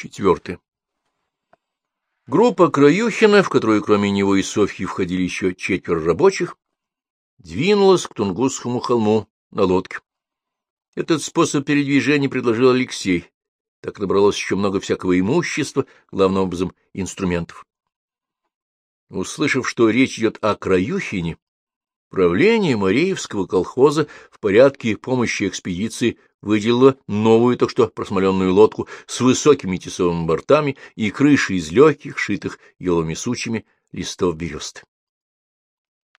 Четвертое. Группа Краюхина, в которую кроме него и Софьи входили еще четверо рабочих, двинулась к Тунгусскому холму на лодке. Этот способ передвижения предложил Алексей. Так набралось еще много всякого имущества, главным образом инструментов. Услышав, что речь идет о Краюхине, правление Мареевского колхоза в порядке помощи экспедиции выделила новую, так что просмоленную лодку с высокими тесовыми бортами и крышей из легких, шитых еловыми сучьями листов бересты.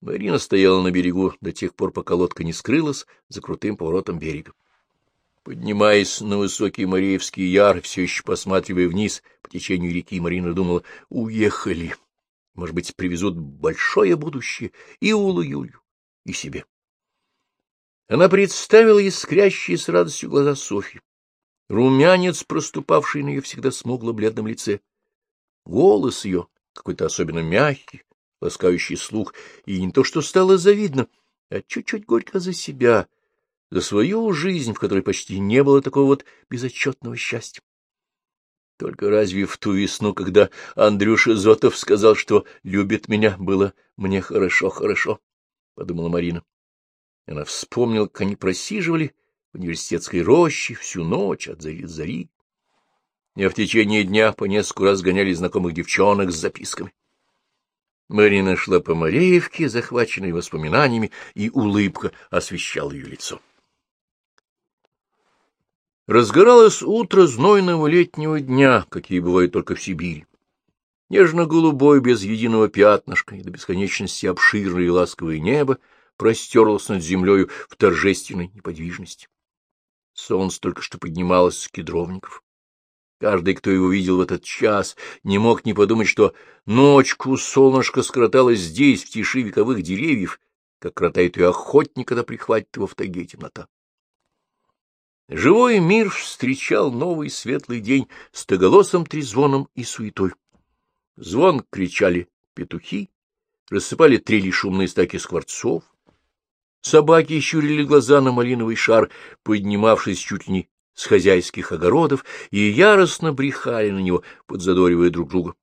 Марина стояла на берегу до тех пор, пока лодка не скрылась за крутым поворотом берега. Поднимаясь на высокий Мареевский яр, все еще посматривая вниз по течению реки, Марина думала, уехали. Может быть, привезут большое будущее и Улу Юлю, и себе. Она представила искрящие с радостью глаза Софьи, румянец, проступавший на ее всегда смугло-бледном лице, голос ее, какой-то особенно мягкий, ласкающий слух, и не то что стало завидно, а чуть-чуть горько за себя, за свою жизнь, в которой почти не было такого вот безотчетного счастья. Только разве в ту весну, когда Андрюша Зотов сказал, что любит меня, было мне хорошо-хорошо, — подумала Марина. Она вспомнила, как они просиживали в университетской роще всю ночь от зари до зари. И в течение дня по несколько раз гоняли знакомых девчонок с записками. Марина шла по Мореевке, захваченной воспоминаниями, и улыбка освещала ее лицо. Разгоралось утро знойного летнего дня, какие бывают только в Сибири. Нежно-голубой, без единого пятнышка, и до бесконечности обширное и ласковое небо — простерлась над землею в торжественной неподвижности. Солнце только что поднималось с кедровников. Каждый, кто его видел в этот час, не мог не подумать, что ночку солнышко скроталось здесь, в тиши вековых деревьев, как кротает ее охотник, когда прихватит его в тайге темнота. Живой мир встречал новый светлый день с тоголосым трезвоном и суетой. Звон кричали петухи, рассыпали трели шумные стаки скворцов, Собаки щурили глаза на малиновый шар, поднимавшись чуть ли не с хозяйских огородов, и яростно брехали на него, подзадоривая друг друга.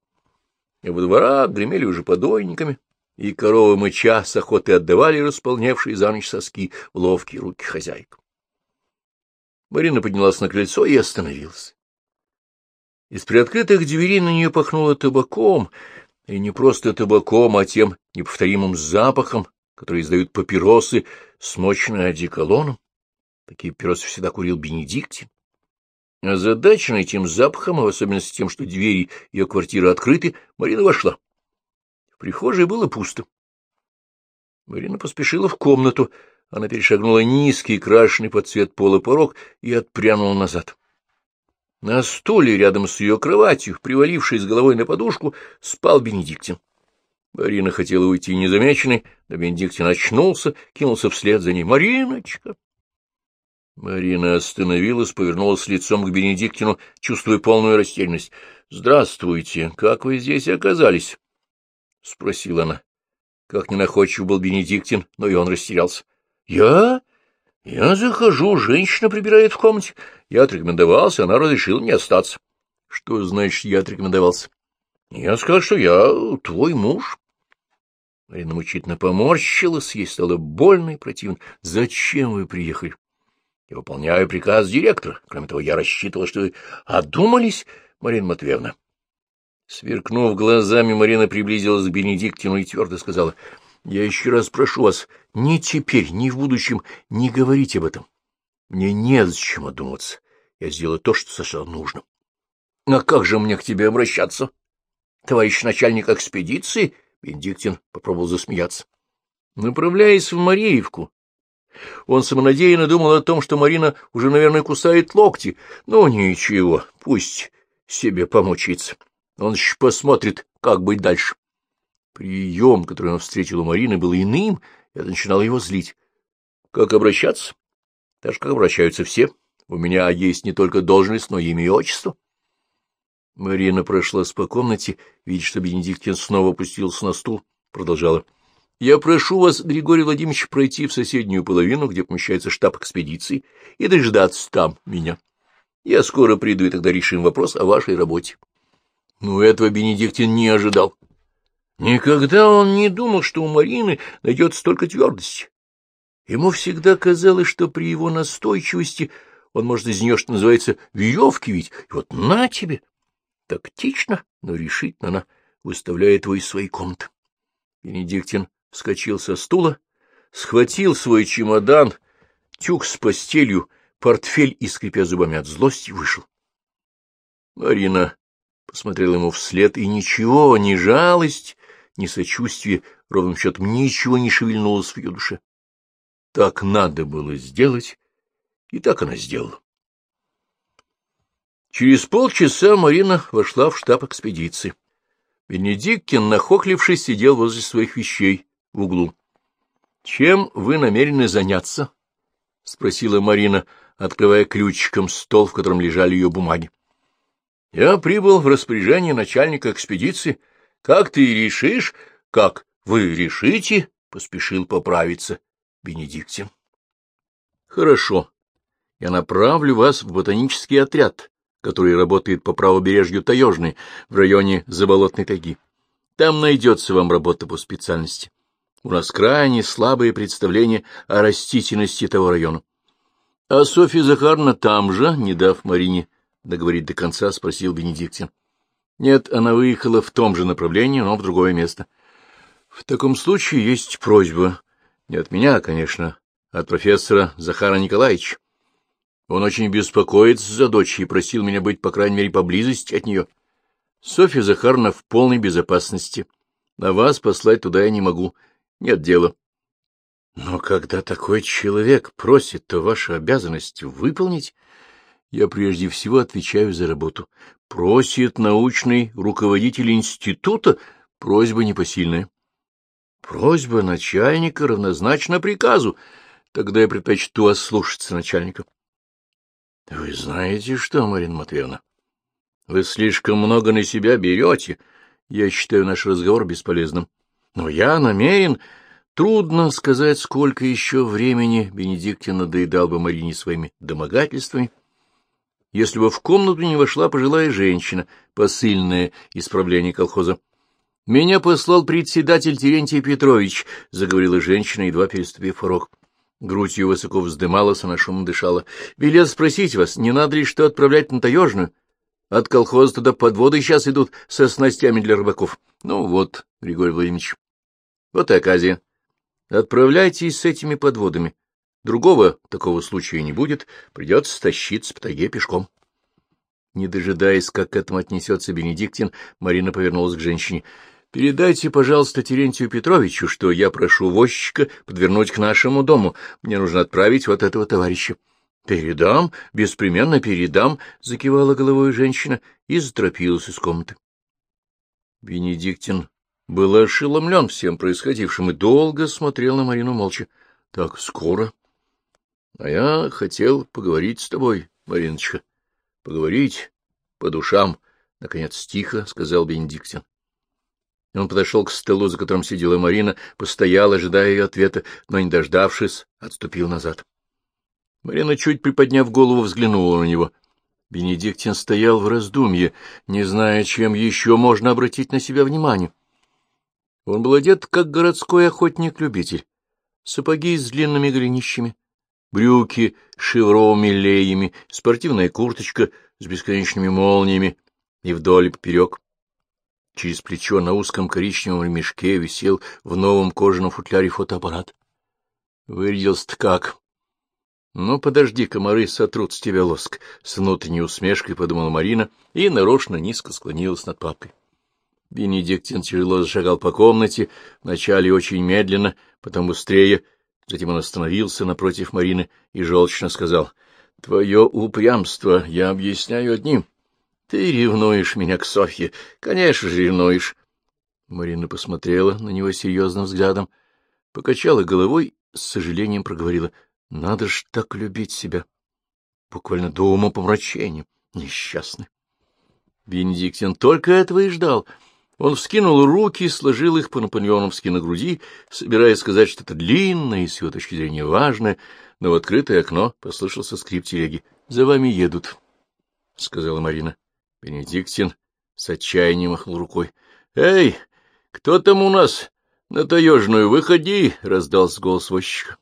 И во дворах гремели уже подойниками, и коровы мыча с охоты отдавали располневшие за ночь соски в ловкие руки хозяек. Марина поднялась на крыльцо и остановилась. Из приоткрытых дверей на нее пахнуло табаком, и не просто табаком, а тем неповторимым запахом, которые издают папиросы, смоченные одеколоном. Такие папиросы всегда курил Бенедиктин. Озадаченная этим запахом, а в особенности тем, что двери ее квартиры открыты, Марина вошла. В прихожей было пусто. Марина поспешила в комнату. Она перешагнула низкий, крашеный под цвет пола порог и отпрянула назад. На стуле рядом с ее кроватью, привалившись головой на подушку, спал Бенедиктин. Марина хотела уйти незамеченной, но Бенедиктин очнулся, кинулся вслед за ней. «Мариночка!» Марина остановилась, повернулась лицом к Бенедиктину, чувствуя полную растерянность. — Здравствуйте, как вы здесь оказались? — спросила она. Как ненаходчив был Бенедиктин, но и он растерялся. — Я? Я захожу, женщина прибирает в комнате. Я отрекомендовался, она разрешила мне остаться. — Что значит, я отрекомендовался? — Я сказал, что я твой муж. Марина мучительно поморщилась, ей стало больно и противно. — Зачем вы приехали? — Я выполняю приказ директора. Кроме того, я рассчитывала, что вы одумались, Марина Матвеевна. Сверкнув глазами, Марина приблизилась к Бенедиктину и твердо сказала, — Я еще раз прошу вас, ни теперь, ни в будущем не говорите об этом. Мне незачем одуматься. Я сделаю то, что совершенно нужно. — А как же мне к тебе обращаться? Товарищ начальник экспедиции — Бенедиктин попробовал засмеяться. Направляясь в Мареевку, он самонадеянно думал о том, что Марина уже, наверное, кусает локти. Но ничего, пусть себе помучается. Он еще посмотрит, как быть дальше. Прием, который он встретил у Марины, был иным, и это начинало его злить. Как обращаться? Так же, как обращаются все. У меня есть не только должность, но и имя и отчество. Марина прошлась по комнате, видя, что Бенедиктин снова опустился на стул, продолжала. — Я прошу вас, Григорий Владимирович, пройти в соседнюю половину, где помещается штаб экспедиции, и дождаться там меня. Я скоро приду, и тогда решим вопрос о вашей работе. Ну, этого Бенедиктин не ожидал. Никогда он не думал, что у Марины найдется столько твердости. Ему всегда казалось, что при его настойчивости он может из нее, что называется, веревки ведь. И вот на тебе! Тактично, но решительно она выставляет его из своей комнаты. Бенедиктин вскочил со стула, схватил свой чемодан, тюк с постелью, портфель и, скрипя зубами от злости, вышел. Марина посмотрела ему вслед, и ничего, ни жалость, ни сочувствие, ровным счетом ничего не шевельнулось в ее душе. Так надо было сделать, и так она сделала. Через полчаса Марина вошла в штаб экспедиции. Бенедиктин, нахохлившись, сидел возле своих вещей в углу. — Чем вы намерены заняться? — спросила Марина, открывая ключиком стол, в котором лежали ее бумаги. — Я прибыл в распоряжение начальника экспедиции. Как ты решишь? Как вы решите? — поспешил поправиться Бенедиктин. — Хорошо. Я направлю вас в ботанический отряд, который работает по правобережью Таежной, в районе Заболотной тайги. Там найдется вам работа по специальности. У нас крайне слабые представления о растительности того района. А Софья Захаровна там же, не дав Марине договорить до конца, спросил Бенедиктин. Нет, она выехала в том же направлении, но в другое место. В таком случае есть просьба. Не от меня, конечно, а от профессора Захара Николаевича. Он очень беспокоится за дочь и просил меня быть, по крайней мере, поблизости от нее. Софья Захаровна в полной безопасности. На вас послать туда я не могу. Нет дела. Но когда такой человек просит, то ваша обязанность выполнить. Я прежде всего отвечаю за работу. Просит научный руководитель института, просьба непосильная. Просьба начальника равнозначна приказу. Тогда я предпочту ослушаться начальника. — Вы знаете что, Марина Матвеевна? Вы слишком много на себя берете. Я считаю наш разговор бесполезным. Но я намерен... Трудно сказать, сколько еще времени Бенедиктин надоедал бы Марине своими домогательствами, если бы в комнату не вошла пожилая женщина, посыльная исправление колхоза. — Меня послал председатель Терентий Петрович, — заговорила женщина, едва переступив порог. Грудь ее высоко вздымалась, она шумно дышала. — Велел спросить вас, не надо ли что отправлять на таежную? От колхоза туда подводы сейчас идут со снастями для рыбаков. Ну вот, Григорий Владимирович, вот и оказия. Отправляйтесь с этими подводами. Другого такого случая не будет, придется тащиться по тайге пешком. Не дожидаясь, как к этому отнесется Бенедиктин, Марина повернулась к женщине. Передайте, пожалуйста, Терентию Петровичу, что я прошу возчика подвернуть к нашему дому. Мне нужно отправить вот этого товарища. — Передам, беспременно передам, — закивала головой женщина и заторопилась из комнаты. Бенедиктин был ошеломлен всем происходившим и долго смотрел на Марину молча. — Так скоро? — А я хотел поговорить с тобой, Мариночка. — Поговорить по душам, — наконец тихо сказал Бенедиктин. Он подошел к столу, за которым сидела Марина, постоял, ожидая ее ответа, но, не дождавшись, отступил назад. Марина, чуть приподняв голову, взглянула на него. Бенедиктин стоял в раздумье, не зная, чем еще можно обратить на себя внимание. Он был одет, как городской охотник-любитель. Сапоги с длинными голенищами, брюки с шевровыми леями, спортивная курточка с бесконечными молниями и вдоль и поперек. Через плечо на узком коричневом ремешке висел в новом кожаном футляре фотоаппарат. Выгляделся-то как? Ну, подожди, комары сотрут с тебя лоск. С внутренней усмешкой подумала Марина и нарочно низко склонилась над папкой. Бенедиктин тяжело зашагал по комнате, вначале очень медленно, потом быстрее, затем он остановился напротив Марины и желчно сказал, — Твое упрямство я объясняю одним — ты ревнуешь меня к Софье. Конечно же, ревнуешь. Марина посмотрела на него серьезным взглядом, покачала головой, с сожалением проговорила. Надо ж так любить себя. Буквально до ума помрачения. Несчастный. Бенедиктин только этого и ждал. Он вскинул руки, сложил их по-наполеоновски на груди, собираясь сказать что-то длинное и с его точки зрения важное, но в открытое окно послышался скрип телеги. — За вами едут. — сказала Марина. Бенедиктин с отчаянием махнул рукой. — Эй, кто там у нас? На таежную выходи! — раздался голос возчика.